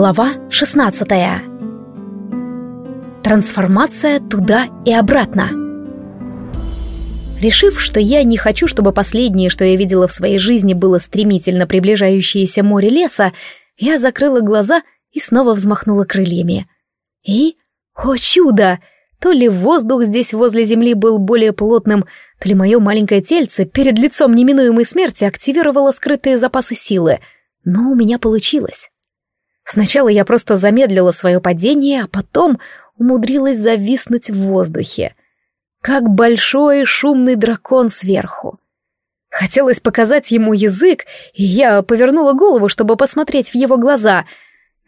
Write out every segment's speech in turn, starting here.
Глава 16 Трансформация туда и обратно. Решив, что я не хочу, чтобы последнее, что я видела в своей жизни, было стремительно приближающееся море леса, я закрыла глаза и снова взмахнула крыльями. И, о чудо! То ли воздух здесь возле земли был более плотным, то ли мое маленькое тельце перед лицом неминуемой смерти активировало скрытые запасы силы, но у меня получилось. Сначала я просто замедлила свое падение, а потом умудрилась зависнуть в воздухе. Как большой шумный дракон сверху. Хотелось показать ему язык, и я повернула голову, чтобы посмотреть в его глаза.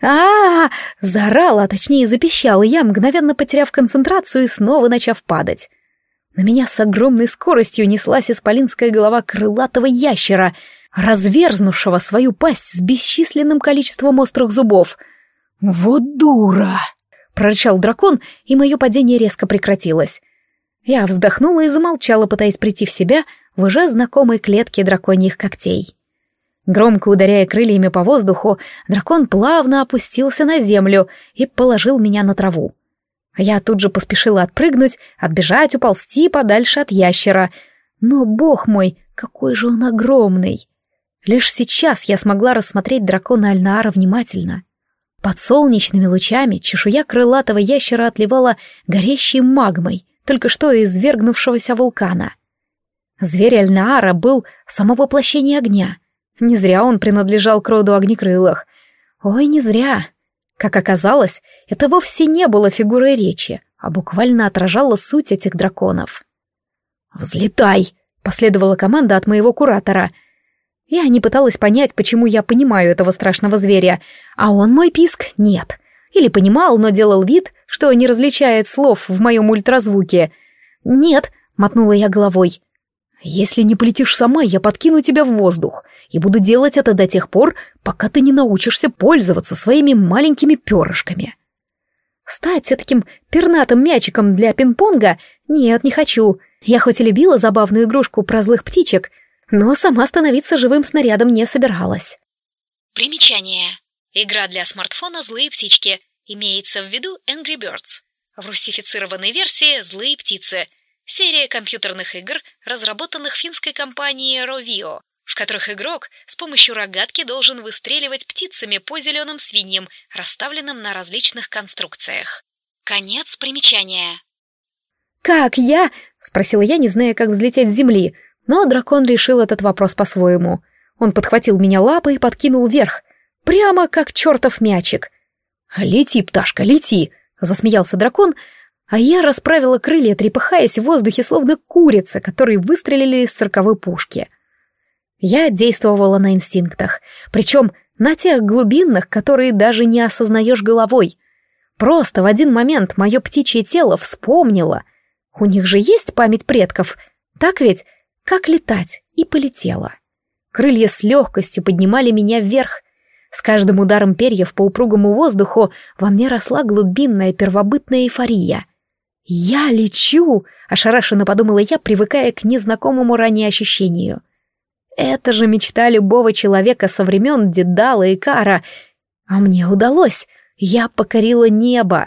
а а, -а Заорала, а точнее запищала я, мгновенно потеряв концентрацию и снова начав падать. На меня с огромной скоростью неслась исполинская голова крылатого ящера — разверзнувшего свою пасть с бесчисленным количеством острых зубов. «Вот дура!» — прорычал дракон, и мое падение резко прекратилось. Я вздохнула и замолчала, пытаясь прийти в себя в уже знакомой клетке драконьих когтей. Громко ударяя крыльями по воздуху, дракон плавно опустился на землю и положил меня на траву. Я тут же поспешила отпрыгнуть, отбежать, уползти подальше от ящера. Но, бог мой, какой же он огромный! Лишь сейчас я смогла рассмотреть дракона Альнаара внимательно. Под солнечными лучами чешуя крылатого ящера отливала горящей магмой, только что извергнувшегося вулкана. Зверь Альнаара был само воплощение огня. Не зря он принадлежал к роду огнекрылых. Ой, не зря. Как оказалось, это вовсе не было фигурой речи, а буквально отражало суть этих драконов. «Взлетай!» — последовала команда от моего куратора — я не пыталась понять, почему я понимаю этого страшного зверя, а он мой писк нет. Или понимал, но делал вид, что не различает слов в моем ультразвуке. «Нет», — мотнула я головой. «Если не полетишь сама, я подкину тебя в воздух, и буду делать это до тех пор, пока ты не научишься пользоваться своими маленькими перышками». Стать таким пернатым мячиком для пинг-понга? Нет, не хочу. Я хоть и любила забавную игрушку про злых птичек, но сама становиться живым снарядом не собиралась. Примечание. Игра для смартфона «Злые птички». Имеется в виду Angry Birds. В русифицированной версии «Злые птицы». Серия компьютерных игр, разработанных финской компанией Rovio, в которых игрок с помощью рогатки должен выстреливать птицами по зеленым свиньям, расставленным на различных конструкциях. Конец примечания. «Как я?» — спросила я, не зная, как взлететь с земли — но дракон решил этот вопрос по-своему. Он подхватил меня лапой и подкинул вверх, прямо как чертов мячик. «Лети, пташка, лети!» — засмеялся дракон, а я расправила крылья, трепыхаясь в воздухе, словно курица, которые выстрелили из цирковой пушки. Я действовала на инстинктах, причем на тех глубинных, которые даже не осознаешь головой. Просто в один момент мое птичье тело вспомнило. У них же есть память предков, так ведь? Как летать, и полетела. Крылья с легкостью поднимали меня вверх. С каждым ударом перьев по упругому воздуху во мне росла глубинная первобытная эйфория. «Я лечу!» — ошарашенно подумала я, привыкая к незнакомому ранее ощущению. «Это же мечта любого человека со времен Дедала и Кара. А мне удалось. Я покорила небо!»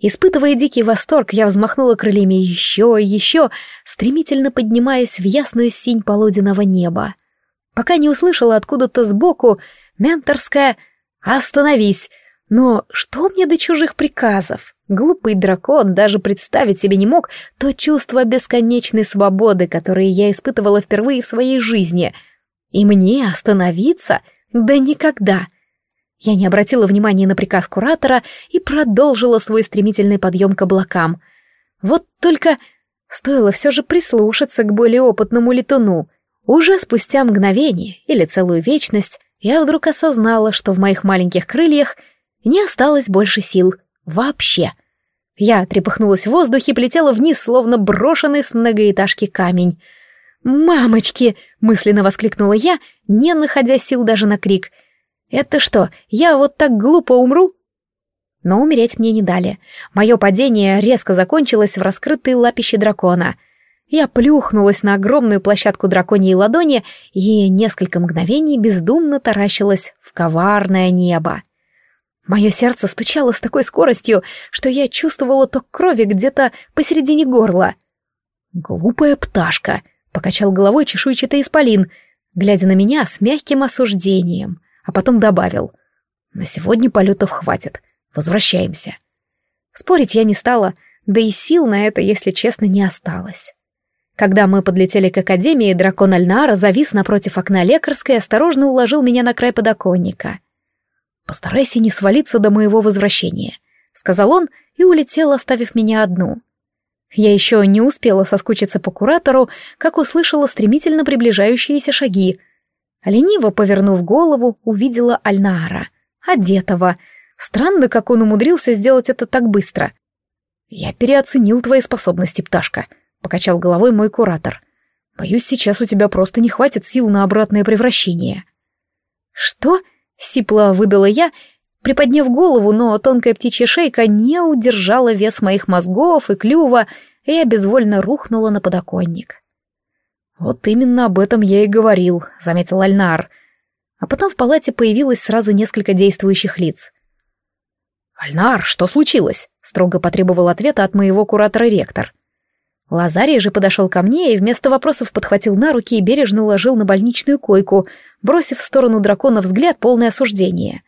Испытывая дикий восторг, я взмахнула крыльями еще и еще, стремительно поднимаясь в ясную синь полуденного неба. Пока не услышала откуда-то сбоку менторское «Остановись!» Но что мне до чужих приказов? Глупый дракон даже представить себе не мог то чувство бесконечной свободы, которое я испытывала впервые в своей жизни. И мне остановиться? Да никогда! — я не обратила внимания на приказ куратора и продолжила свой стремительный подъем к облакам. Вот только стоило все же прислушаться к более опытному летуну. Уже спустя мгновение или целую вечность я вдруг осознала, что в моих маленьких крыльях не осталось больше сил. Вообще. Я трепыхнулась в воздухе и полетела вниз, словно брошенный с многоэтажки камень. «Мамочки!» — мысленно воскликнула я, не находя сил даже на крик — это что, я вот так глупо умру? Но умереть мне не дали. Мое падение резко закончилось в раскрытой лапище дракона. Я плюхнулась на огромную площадку драконьей ладони и несколько мгновений бездумно таращилась в коварное небо. Мое сердце стучало с такой скоростью, что я чувствовала ток крови где-то посередине горла. «Глупая пташка», — покачал головой чешуйчатый исполин, глядя на меня с мягким осуждением, а потом добавил. «На сегодня полетов хватит. Возвращаемся». Спорить я не стала, да и сил на это, если честно, не осталось. Когда мы подлетели к академии, дракон Альнара завис напротив окна лекарской и осторожно уложил меня на край подоконника. «Постарайся не свалиться до моего возвращения», — сказал он и улетел, оставив меня одну. Я еще не успела соскучиться по куратору, как услышала стремительно приближающиеся шаги. Лениво повернув голову, увидела Альнаара, одетого. Странно, как он умудрился сделать это так быстро. «Я переоценил твои способности, пташка», — покачал головой мой куратор. «Боюсь, сейчас у тебя просто не хватит сил на обратное превращение». «Что?» Сипло выдала я, приподняв голову, но тонкая птичья шейка не удержала вес моих мозгов и клюва, и я безвольно рухнула на подоконник. «Вот именно об этом я и говорил», — заметил Альнар. А потом в палате появилось сразу несколько действующих лиц. «Альнар, что случилось?» — строго потребовал ответа от моего куратора-ректор. Лазарий же подошел ко мне и вместо вопросов подхватил на руки и бережно уложил на больничную койку, бросив в сторону дракона взгляд полное осуждение.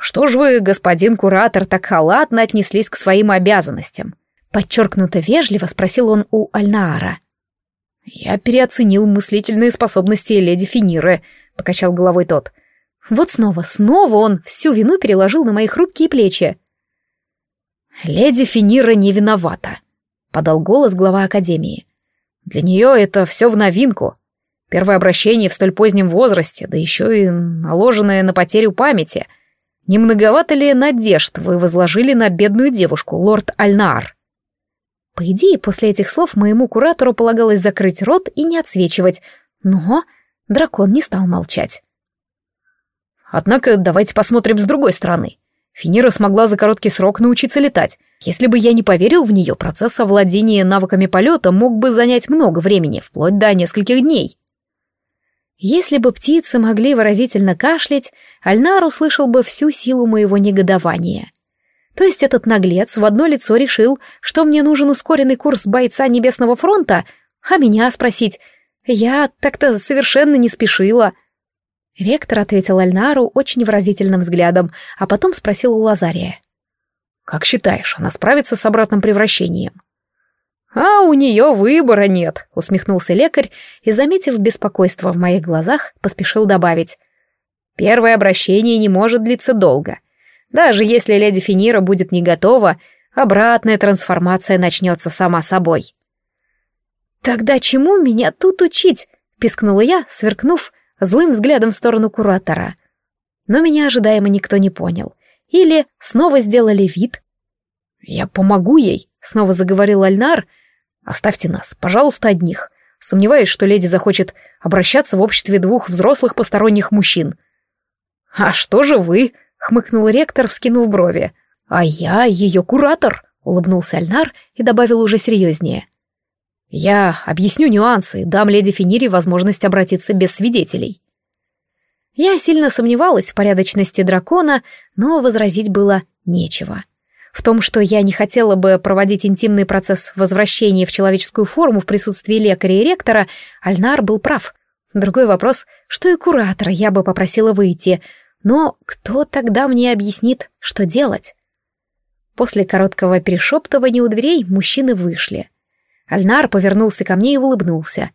«Что ж вы, господин куратор, так халатно отнеслись к своим обязанностям?» Подчеркнуто вежливо спросил он у Альнаара. «Я переоценил мыслительные способности леди Финиры», — покачал головой тот. Вот снова, снова он всю вину переложил на мои хрупкие плечи. «Леди Финира не виновата», — подал голос глава Академии. «Для нее это все в новинку. Первое обращение в столь позднем возрасте, да еще и наложенное на потерю памяти. Не многовато ли надежд вы возложили на бедную девушку, лорд Альнаар? По идее, после этих слов моему куратору полагалось закрыть рот и не отсвечивать, но дракон не стал молчать. Однако давайте посмотрим с другой стороны. Финира смогла за короткий срок научиться летать. Если бы я не поверил в нее, процесс овладения навыками полета мог бы занять много времени, вплоть до нескольких дней. Если бы птицы могли выразительно кашлять, Альнар услышал бы всю силу моего негодования. То есть этот наглец в одно лицо решил, что мне нужен ускоренный курс бойца Небесного фронта, а меня спросить «Я так-то совершенно не спешила». Ректор ответил Альнару очень выразительным взглядом, а потом спросил у Лазария. «Как считаешь, она справится с обратным превращением?» «А у нее выбора нет», — усмехнулся лекарь и, заметив беспокойство в моих глазах, поспешил добавить. «Первое обращение не может длиться долго. Даже если леди Финира будет не готова, обратная трансформация начнется сама собой». «Тогда чему меня тут учить?» — пискнула я, сверкнув злым взглядом в сторону куратора. Но меня ожидаемо никто не понял. Или снова сделали вид. «Я помогу ей», — снова заговорил Альнар, — Оставьте нас, пожалуйста, одних. Сомневаюсь, что леди захочет обращаться в обществе двух взрослых посторонних мужчин. А что же вы? Хмыкнул ректор, вскинув брови. А я ее куратор, улыбнулся Альнар и добавил уже серьезнее. Я объясню нюансы, дам леди Финире возможность обратиться без свидетелей. Я сильно сомневалась в порядочности дракона, но возразить было нечего. В том, что я не хотела бы проводить интимный процесс возвращения в человеческую форму в присутствии лекаря и ректора, Альнар был прав. Другой вопрос, что и куратора я бы попросила выйти, но кто тогда мне объяснит, что делать? После короткого перешептывания у дверей мужчины вышли. Альнар повернулся ко мне и улыбнулся.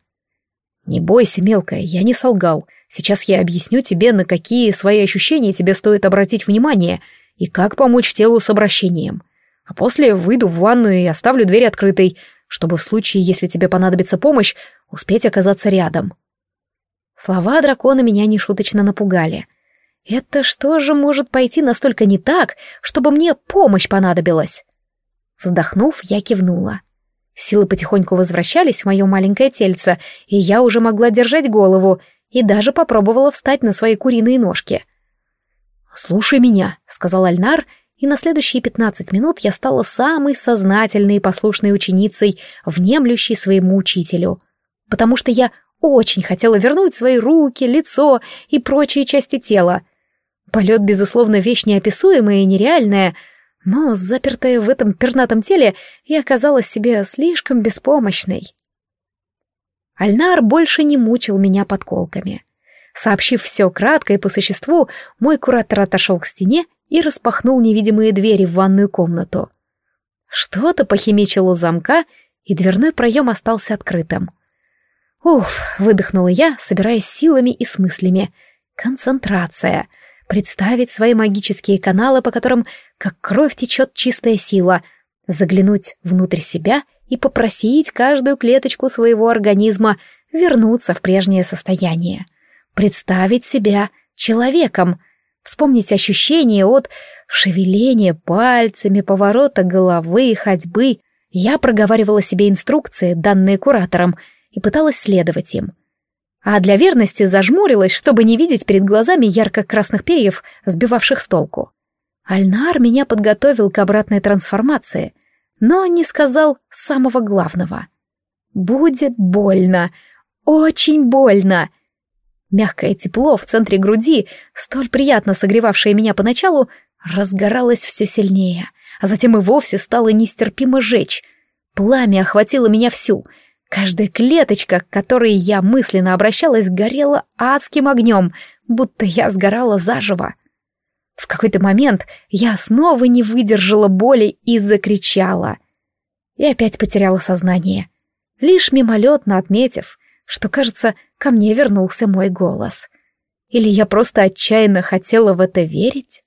«Не бойся, мелкая, я не солгал. Сейчас я объясню тебе, на какие свои ощущения тебе стоит обратить внимание — и как помочь телу с обращением. А после выйду в ванную и оставлю дверь открытой, чтобы в случае, если тебе понадобится помощь, успеть оказаться рядом. Слова дракона меня нешуточно напугали. Это что же может пойти настолько не так, чтобы мне помощь понадобилась? Вздохнув, я кивнула. Силы потихоньку возвращались в мое маленькое тельце, и я уже могла держать голову, и даже попробовала встать на свои куриные ножки — «Слушай меня», — сказал Альнар, и на следующие пятнадцать минут я стала самой сознательной и послушной ученицей, внемлющей своему учителю. Потому что я очень хотела вернуть свои руки, лицо и прочие части тела. Полет, безусловно, вещь неописуемая и нереальная, но, запертая в этом пернатом теле, я оказалась себе слишком беспомощной. Альнар больше не мучил меня подколками. Сообщив все кратко и по существу, мой куратор отошел к стене и распахнул невидимые двери в ванную комнату. Что-то похимичил у замка, и дверной проем остался открытым. Уф, выдохнула я, собираясь силами и с мыслями. Концентрация. Представить свои магические каналы, по которым как кровь течет чистая сила. Заглянуть внутрь себя и попросить каждую клеточку своего организма вернуться в прежнее состояние. Представить себя человеком. Вспомнить ощущения от шевеления пальцами, поворота головы, ходьбы. Я проговаривала себе инструкции, данные куратором, и пыталась следовать им. А для верности зажмурилась, чтобы не видеть перед глазами ярко-красных перьев, сбивавших с толку. Альнар меня подготовил к обратной трансформации, но не сказал самого главного. «Будет больно, очень больно!» Мягкое тепло в центре груди, столь приятно согревавшее меня поначалу, разгоралось все сильнее, а затем и вовсе стало нестерпимо жечь. Пламя охватило меня всю. Каждая клеточка, к которой я мысленно обращалась, горела адским огнем, будто я сгорала заживо. В какой-то момент я снова не выдержала боли и закричала. И опять потеряла сознание. Лишь мимолетно отметив, что, кажется, ко мне вернулся мой голос. Или я просто отчаянно хотела в это верить?